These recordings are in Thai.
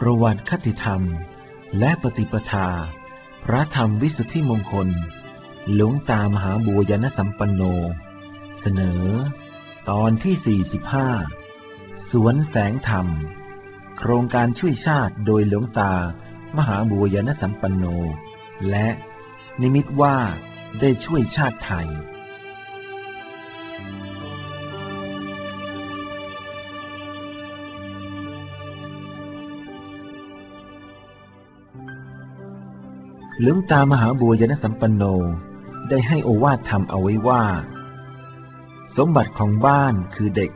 ประวัติคติธรรม และปฏิปทา พระธรรมวิสุทธิมงคล หลวงตามหาบัวยานสัมปันโน เสนอ ตอนที่ 45 สวนแสงธรรม โครงการช่วยชาติโดยหลวงตามหาบัวยานสัมปันโน และนิมิตว่าได้ช่วยชาติไทย หลวงตามหาบัวยนสัมปันโนได้ให้โอวาทธรรมเอาไว้ว่า สมบัติของบ้านคือเด็ก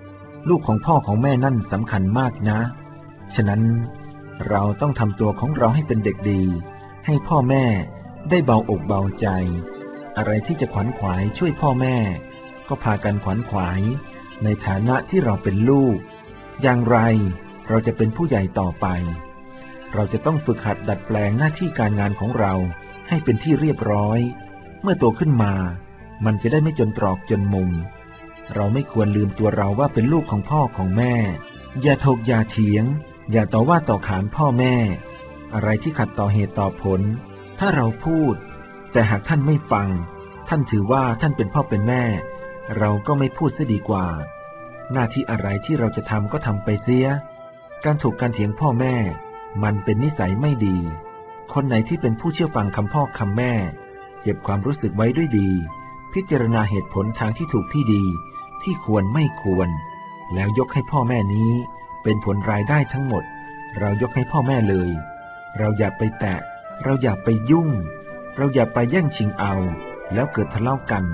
ลูกของพ่อของแม่นั่นสำคัญมากนะ ฉะนั้นเราต้องทำตัวของเราให้เป็นเด็กดี ให้พ่อแม่ได้เบาอกเบาใจ อะไรที่จะขวัญขวายช่วยพ่อแม่ ก็พากันขวัญขวายในฐานะที่เราเป็นลูก อย่างไรเราจะเป็นผู้ใหญ่ต่อไป เราจะต้องฝึกหัดดัดแปลงหน้าที่การงานของเรา ให้เป็นที่เรียบร้อย เมื่อโตขึ้นมา มันจะได้ไม่จนตรอกจนมุม เราไม่ควรลืมตัวเราว่าเป็นลูกของพ่อของแม่ อย่าถกอย่าเถียง อย่าต่อว่าต่อขานพ่อแม่ อะไรที่ขัดต่อเหตุต่อผล ถ้าเราพูด แต่หากท่านไม่ฟัง ท่านถือว่าท่านเป็นพ่อเป็นแม่ เราก็ไม่พูดเสียดีกว่า หน้าที่อะไรที่เราจะทำก็ทำไปเสีย การถูกการเถียงพ่อแม่ มันเป็นนิสัยไม่ดี คนไหนที่เป็นผู้เชื่อฟังคำพ่อคำแม่ เก็บความรู้สึกไว้ด้วยดี พิจารณาเหตุผลทางที่ถูกที่ดี ที่ควรไม่ควร แล้วยกให้พ่อแม่นี้ เป็นผลรายได้ทั้งหมด เรายกให้พ่อแม่เลย เราอย่าไปแตะ เราอย่าไปยุ่ง เราอย่าไปแย่งชิงเอา แล้วเกิดทะเลาะกัน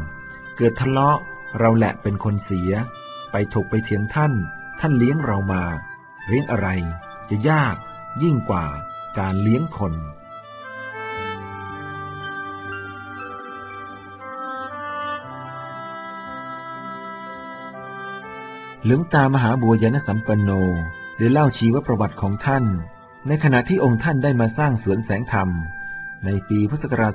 เกิดทะเลาะ เราแหละเป็นคนเสีย ไปถกไปเถียงท่าน ท่านเลี้ยงเรามา เลี้ยงอะไร จะยาก ยิ่งกว่าการเลี้ยงคน หลวงตามหาบัวยานสัมปันโนได้เล่าชีวประวัติของท่าน ในขณะที่องค์ท่านได้มาสร้างสวนแสงธรรม ในปีพุทธศักราช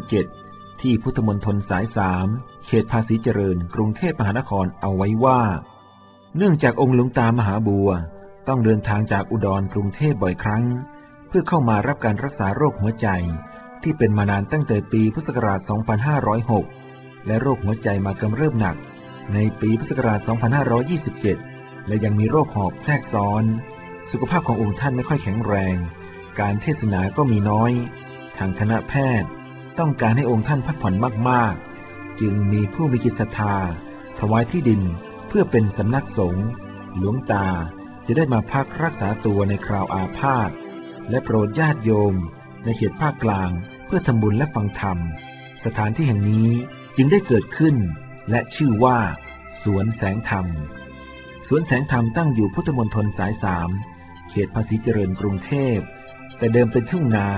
2527 ที่พุทธมณฑลสายสามเขตภาษีเจริญ กรุงเทพมหานครเอาไว้ว่า เนื่องจากองค์หลวงตามหาบัว ต้องเดินทางจากอุดรกรุงเทพบ่อยครั้ง เพื่อเข้ามารับการรักษาโรคหัวใจ ที่เป็นมานานตั้งแต่ปีพุทธศักราช 2506 และโรคหัวใจมากำเริบหนัก ในปีพุทธศักราช 2527 และยังมีโรคหอบแทรกซ้อน สุขภาพขององค์ท่านไม่ค่อยแข็งแรง การเทศนาก็มีน้อย ทางคณะแพทย์ ต้องการให้องค์ท่านพักผ่อนมากๆ จึงมีผู้มีจิตศรัทธาถวายที่ดินเพื่อเป็นสำนักสงฆ์หลวงตา จะได้มาพักรักษาตัวในคราวอาพาธและโปรดญาติโยม ในเขตภาคกลางเพื่อทำบุญและฟังธรรม สถานที่แห่งนี้จึงได้เกิดขึ้น และชื่อว่า สวนแสงธรรม สวนแสงธรรมตั้งอยู่พุทธมณฑลสายสามเขตภาษีเจริญกรุงเทพ แต่เดิมเป็นทุ่งนา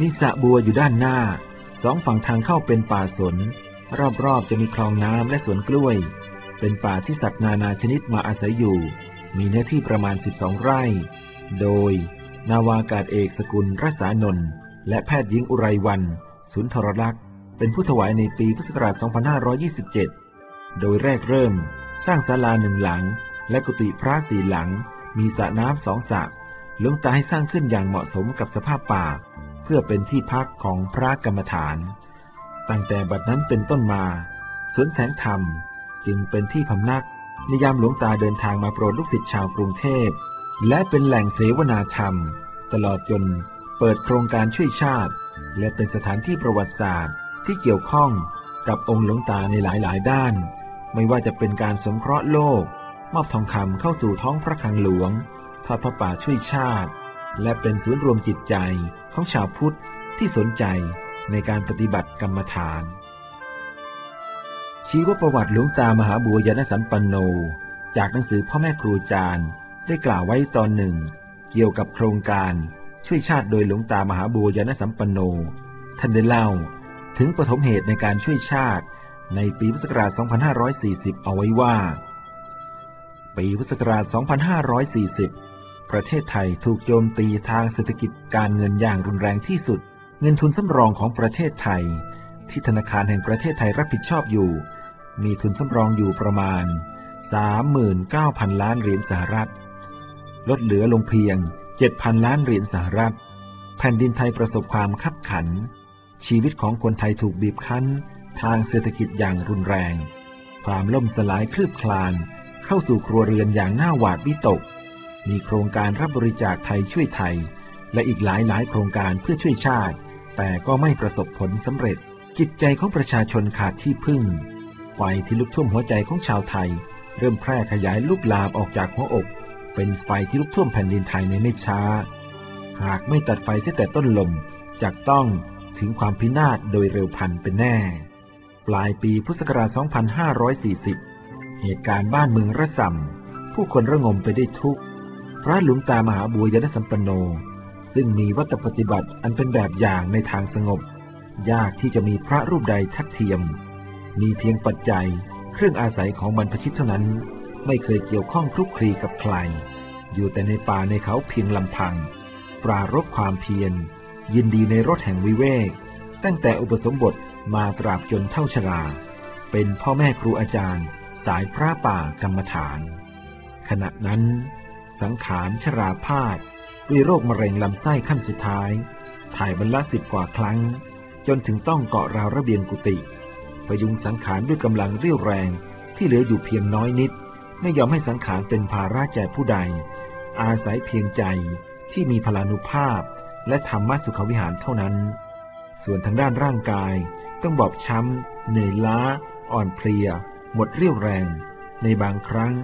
มีสระบัวอยู่ด้านหน้า สองฝั่งทางเข้าเป็นป่าสน รอบๆจะมีคลองน้ำและสวนกล้วย เป็นป่าที่สัตว์นานาชนิดมาอาศัยอยู่ มีเนื้อที่ประมาณ 12 ไร่ โดย นาวากาศเอกสกุลรักษานนท์และแพทย์หญิงอุไรวัน สุนทรลักษณ์เป็นผู้ถวายในปีพุทธศักราช 2527 โดยแรกเริ่ม สร้างศาลาหนึ่งหลัง และกุฏิพระสี่หลัง มีสระน้ำสองสระหลวงตาให้สร้างขึ้นอย่างเหมาะสมกับสภาพป่า เพื่อเป็นที่พักของพระกรรมฐาน ตั้งแต่บัดนั้นเป็นต้นมาสวนแสงธรรมจึงเป็นที่พำนัก ในยามหลวงตาเดินทางมาโปรดลูกศิษย์ชาวกรุงเทพ และเป็นแหล่งเสวนาธรรม ตลอดจนเปิดโครงการช่วยชาติ และเป็นสถานที่ประวัติศาสตร์ที่เกี่ยวข้องกับองค์หลวงตาในหลายๆ ด้าน ไม่ว่าจะเป็นการสงเคราะห์โลก มอบทองคำเข้าสู่ท้องพระคลังหลวง ทอดพระป่าช่วยชาติ และเป็นศูนย์รวมจิตใจของชาวพุทธที่สนใจในการปฏิบัติกรรมฐาน ชีวประวัติหลวงตามหาบัวยานสัมปันโน จากหนังสือพ่อแม่ครูจารย์ ได้กล่าวไว้ตอนหนึ่ง เกี่ยวกับโครงการช่วยชาติโดยหลวงตามหาบัวยานสัมปันโน ท่านได้เล่า ถึงปฐมเหตุในการช่วยชาติ ในปีพุทธศักราช 2540 เอาไว้ว่า ปีพุทธศักราช 2540 ประเทศไทยถูกโจมตีทางเศรษฐกิจการเงินอย่างรุนแรงที่สุด เงินทุนสำรองของประเทศไทย ที่ธนาคารแห่งประเทศไทยรับผิดชอบอยู่ มีทุนสำรองอยู่ประมาณ 39,000 ล้านเหรียญสหรัฐ ลดเหลือลงเพียง 7,000 ล้านเหรียญสหรัฐ แผ่นดินไทยประสบความขับขัน ชีวิตของคนไทยถูกบีบคั้น ทางเศรษฐกิจอย่างรุนแรง ความล่มสลายคลืบคลาน เข้าสู่ครัวเรือนอย่างน่าหวาดวิตก มีโครงการรับบริจาคไทยช่วยไทย และอีกหลายหลายโครงการเพื่อช่วยชาติ แต่ก็ไม่ประสบผลสำเร็จ จิตใจของประชาชนขาดที่พึ่ง ไฟที่ลุกท่วมหัวใจของชาวไทย เริ่มแพร่ขยายลุกลามออกจากหัวอก เป็นไฟที่ลุกท่วมแผ่นดินไทยในไม่ช้า หากไม่ตัดไฟเสียแต่ต้นลมจะต้องถึงความพินาศโดยเร็วพันเป็นแน่ ปลายปีพุทธศักราช 2540 เหตุการณ์บ้านเมืองระส่ำผู้คนระงมไปได้วยทุกข์พระหลวงตามหาบัวยนสัมปันโน ซึ่งมีวัตถปฏิบัติอันเป็นแบบอย่างในทางสงบ ยากที่จะมีพระรูปใดทัดเทียม มีเพียงปัจจัยเครื่องอาศัยของบรรพชิตเท่านั้น ไม่เคยเกี่ยวข้องคลุกคลีกับใคร อยู่แต่ในป่าในเขาเพียงลำพัง ปรารบความเพียร ยินดีในรถแห่งวิเวก ตั้งแต่อุปสมบทมาตราบจนเท่าชรา เป็นพ่อแม่ครูอาจารย์ สายพระป่ากรรมฐาน ขณะนั้น สังขารชราพาดด้วยโรคมะเร็งลำไส้ขั้นสุดท้าย ถ่ายบรรละสิบกว่าครั้ง จนถึงต้องเกาะราวระเบียงกุฏิพยุงสังขารด้วยกำลังเรี่ยวแรงที่เหลืออยู่เพียงน้อยนิด ไม่ยอมให้สังขารเป็นภาระแก่ผู้ใด อาศัยเพียงใจที่มีพลานุภาพ และธรรมะสุขวิหารเท่านั้น ส่วนทางด้านร่างกายต้องบอบช้ำ เหนื่อยล้า อ่อนเพลีย หมดเรี่ยวแรง ในบางครั้ง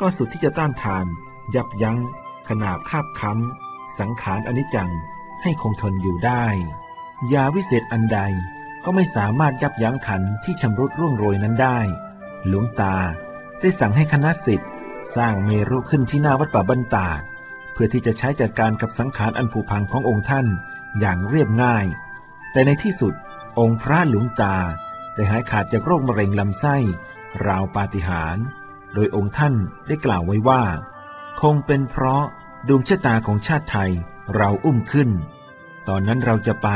ก็สุดที่จะต้านทาน ยับยัง้ง ขนาบคาบค้ำสังขารอนิจจังให้คงทนอยู่ได้ ยาวิเศษอันใดก็ไม่สามารถยับยั้งขันที่ชำรุดร่วงโรยนั้นได้ หลวงตาได้สั่งให้คณะสิทธิ์สร้างเมรุขึ้นที่หน้าวัดป่าบันตาเพื่อที่จะใช้จัดการกับสังขารอันผุพังขององค์ท่านอย่างเรียบง่าย แต่ในที่สุดองค์พระหลวงตาได้หายขาดจากโรคมะเร็งลำไส้ ราวปาฏิหาริย์โดยองค์ท่านได้กล่าวไว้ว่า คงเป็นเพราะดวงชะตาของชาติไทยเราอุ้มขึ้น ตอนนั้นเราจะไป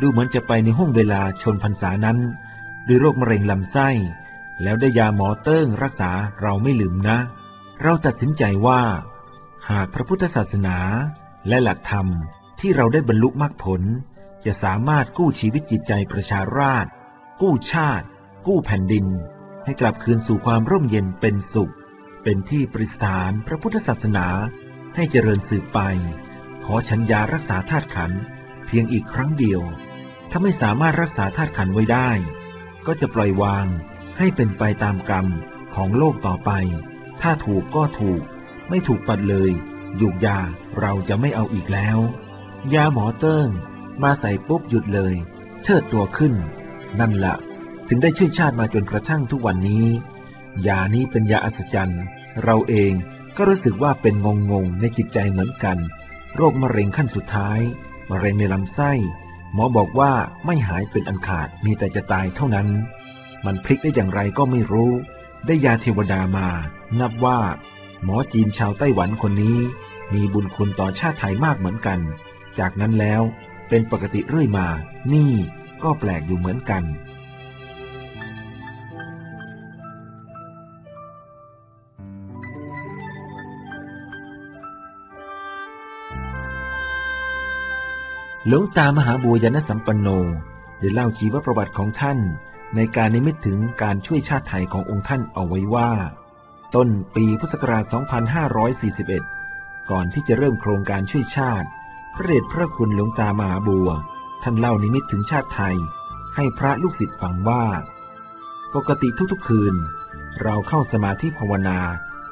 ดูเหมือนจะไปในห้วงเวลาชนพรรษานั้นด้วยโรคมะเร็งลำไส้ แล้วได้ยาหมอเติ้งรักษาเราไม่ลืมนะ เราตัดสินใจว่า หากพระพุทธศาสนาและหลักธรรมที่เราได้บรรลุมรรคผล จะสามารถกู้ชีวิตจิตใจประชาราษฎร์กู้ชาติ กู้แผ่นดิน ให้กลับคืนสู่ความร่มเย็นเป็นสุข เป็นที่ประสถานพระพุทธศาสนาให้เจริญสืบไป ขอฉันยารักษาธาตุขันเพียงอีกครั้งเดียว ถ้าไม่สามารถรักษาธาตุขันไว้ได้ ก็จะปล่อยวางให้เป็นไปตามกรรมของโลกต่อไป ถ้าถูกก็ถูก ไม่ถูกปัดเลยยูกยาเราจะไม่เอาอีกแล้ว ยาหมอเติ้ง มาใส่ปุ๊บหยุดเลย เชิดตัวขึ้น นั่นละถึงได้ช่วยชาติมาจนกระทั่งทุกวันนี้ ยานี้เป็นยาอัศจรรย์ เราเองก็รู้สึกว่าเป็นงงงในจิตใจเหมือนกัน โรคมะเร็งขั้นสุดท้าย มะเร็งในลำไส้ หมอบอกว่าไม่หายเป็นอันขาดมีแต่จะตายเท่านั้น มันพลิกได้อย่างไรก็ไม่รู้ ได้ยาเทวดามา นับว่า หมอจีนชาวไต้หวันคนนี้ มีบุญคุณต่อชาติไทยมากเหมือนกัน จากนั้นแล้วเป็นปกติเรื่อยมา นี่ก็แปลกอยู่เหมือนกัน หลวงตามหาบัวยานสัมปันโนได้เล่าชีวประวัติของท่านในการนิมิตถึงการช่วยชาติไทยขององค์ท่านเอาไว้ว่า ต้นปีพุทธศักราช 2541 ก่อนที่จะเริ่มโครงการช่วยชาติ พระเดชพระคุณหลวงตามหาบัว ท่านเล่านิมิตถึงชาติไทย ให้พระลูกศิษย์ฟังว่า ปกติทุกๆคืน เราเข้าสมาธิภาวนา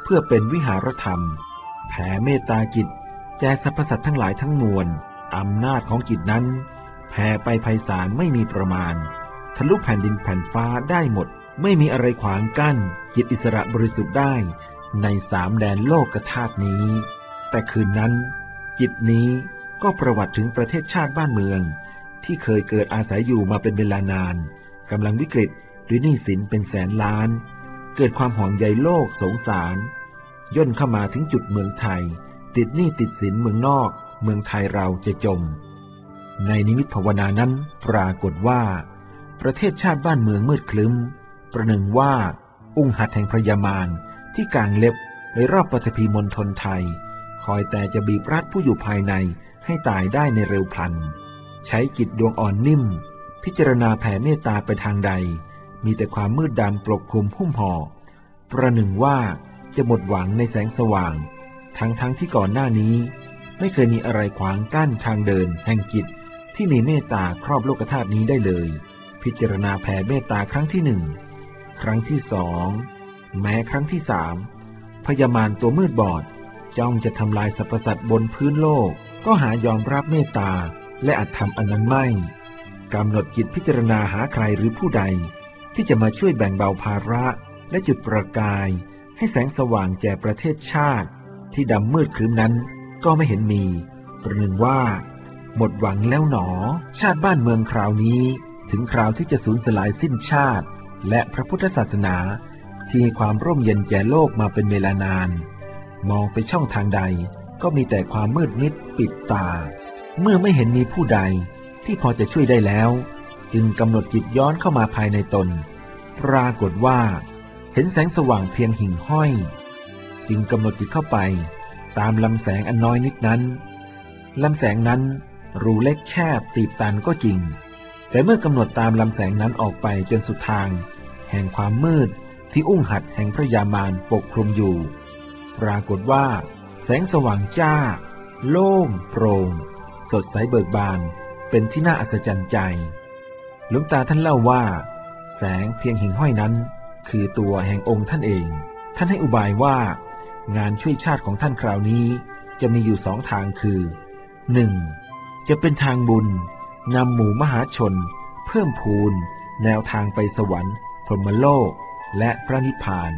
เพื่อเป็นวิหารธรรม แผ่เมตตาจิตแก่สรรพสัตว์ทั้งหลายทั้งมวล อำนาจของจิตนั้นแผ่ไปไพศาลไม่มีประมาณ ทะลุแผ่นดินแผ่นฟ้าได้หมด ไม่มีอะไรขวางกั้นจิตอิสระบริสุทธิ์ได้ในสามแดนโลกชาตินี้ แต่คืนนั้น จิตนี้ก็ประวัติถึงประเทศชาติบ้านเมือง ที่เคยเกิดอาศัยอยู่มาเป็นเวลานานกำลังวิกฤตด้วยหนี้สินเป็นแสนล้าน เกิดความห่วงใยโลกสงสาร ย่นเข้ามาถึงจุดเมืองไทย ติดหนี้ติดสินเมืองนอก เมืองไทยเราจะจม ในนิมิตภาวนานั้นปรากฏว่า ประเทศชาติบ้านเมืองมืดคลึ้ม ประหนึ่งว่าอุ้งหัดแห่งพระยามารที่กางเล็บในรอบปฐพีมณฑลไทย คอยแต่จะบีบรัดผู้อยู่ภายในให้ตายได้ในเร็วพลัน ใช้จิตดวงอ่อนนิ่ม พิจารณาแผ่เมตตาไปทางใด มีแต่ความมืดดำปกคลุมหุ้มห่อประหนึ่งว่าจะหมดหวังในแสงสว่าง ทั้งๆทที่ก่อนหน้านี้ ไม่เคยมีอะไรขวางกั้นทางเดินแห่งจิตที่มีเมตตาครอบโลกธาตุนี้ได้เลย พิจารณาแผ่เมตตาครั้งที่หนึ่งครั้งที่สองแม้ครั้งที่สามพยามารตัวมืดบอดจ้องจะทำลายสรรพสัตว์บนพื้นโลก ก็หายอมรับเมตตาและอัดทำอันนั้นไม่กำหนดจิตพิจารณาหาใครหรือผู้ใด ที่จะมาช่วยแบ่งเบาภาระและจุดประกาย ให้แสงสว่างแก่ประเทศชาติ ที่ดำมืดครึ้มนั้น ก็ไม่เห็นมี ประหนึ่งว่า หมดหวังแล้วหนอ ชาติบ้านเมืองคราวนี้ ถึงคราวที่จะสูญสลายสิ้นชาติ และพระพุทธศาสนา ที่ให้ความร่มเย็นแก่โลกมาเป็นเวลานาน มองไปช่องทางใด ก็มีแต่ความมืดมิดปิดตา เมื่อไม่เห็นมีผู้ใดที่พอจะช่วยได้แล้ว จึงกำหนดจิตย้อนเข้ามาภายในตน ปรากฏว่า เห็นแสงสว่างเพียงหิ่งห้อย จึงกำหนดจิตเข้าไป ตามลำแสงอันน้อยนิดนั้นลำแสงนั้นรูเล็กแคบตีบตันก็จริง แต่เมื่อกำหนดตามลำแสงนั้นออกไปจนสุดทาง แห่งความมืดที่อุ้งหัดแห่งพระยามารปกคลุมอยู่ ปรากฏว่า แสงสว่างจ้า โล่งโปร่งสดใสเบิกบาน เป็นที่น่าอัศจรรย์ใจ หลวงตาท่านเล่าว่า แสงเพียงหิ่งห้อยนั้น คือตัวแห่งองค์ท่านเอง ท่านให้อุบายว่า งานช่วยชาติของท่านคราวนี้จะมีอยู่สองทางคือ 1. จะเป็นทางบุญนำหมู่มหาชน เพิ่มพูน แนวทางไปสวรรค์พรหมโลก และพระนิพพาน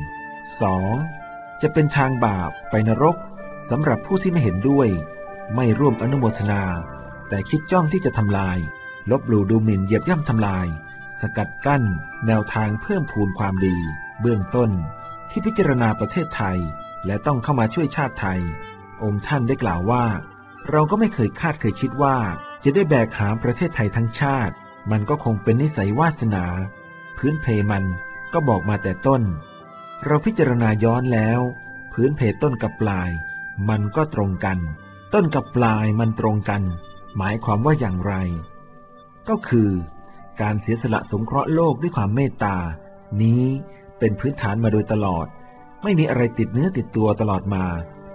2. จะเป็นทางบาปไปนรกสำหรับผู้ที่ไม่เห็นด้วย ไม่ร่วมอนุโมทนา แต่คิดจ้องที่จะทำลาย ลบหลู่ดูหมิ่นเหยียบย่ำทำลาย สกัดกั้น แนวทางเพิ่มพูนความดี เบื้องต้นที่พิจารณาประเทศไทย และต้องเข้ามาช่วยชาติไทย องค์ท่านได้กล่าวว่า เราก็ไม่เคยคาดเคยคิดว่า จะได้แบกหามประเทศไทยทั้งชาติ มันก็คงเป็นนิสัยวาสนา พื้นเพมันก็บอกมาแต่ต้น เราพิจารณาย้อนแล้ว พื้นเพต้นกับปลาย มันก็ตรงกัน ต้นกับปลายมันตรงกัน หมายความว่าอย่างไร ก็คือการเสียสละสงเคราะห์โลกด้วยความเมตตา นี้เป็นพื้นฐานมาโดยตลอด ไม่มีอะไรติดเนื้อติดตัวตลอดมา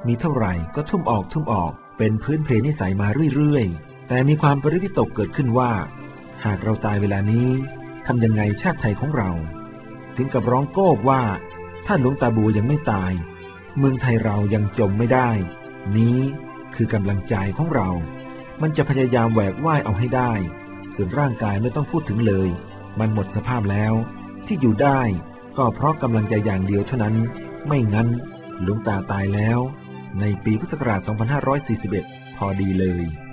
มีเท่าไหร่ก็ทุ่มออกทุ่มออก เป็นพื้นเพนิสัยมาเรื่อยๆ แต่มีความปริวิตกเกิดขึ้นว่า หากเราตายเวลานี้ทำยังไงชาติไทยของเรา ถึงกับร้องโก้ว่า ถ้าหลวงตาบัวยังไม่ตาย เมืองไทยเรายังจมไม่ได้ นี้คือกำลังใจของเรา มันจะพยายามแหวกว่ายเอาให้ได้ ส่วนร่างกายไม่ต้องพูดถึงเลย มันหมดสภาพแล้ว ที่อยู่ได้ก็เพราะกำลังใจอย่างเดียวเท่านั้น ไม่งั้นหลวงตาตายแล้ว ในปีพุทธศักราช 2541 พอดีเลย